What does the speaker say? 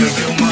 Eu meu,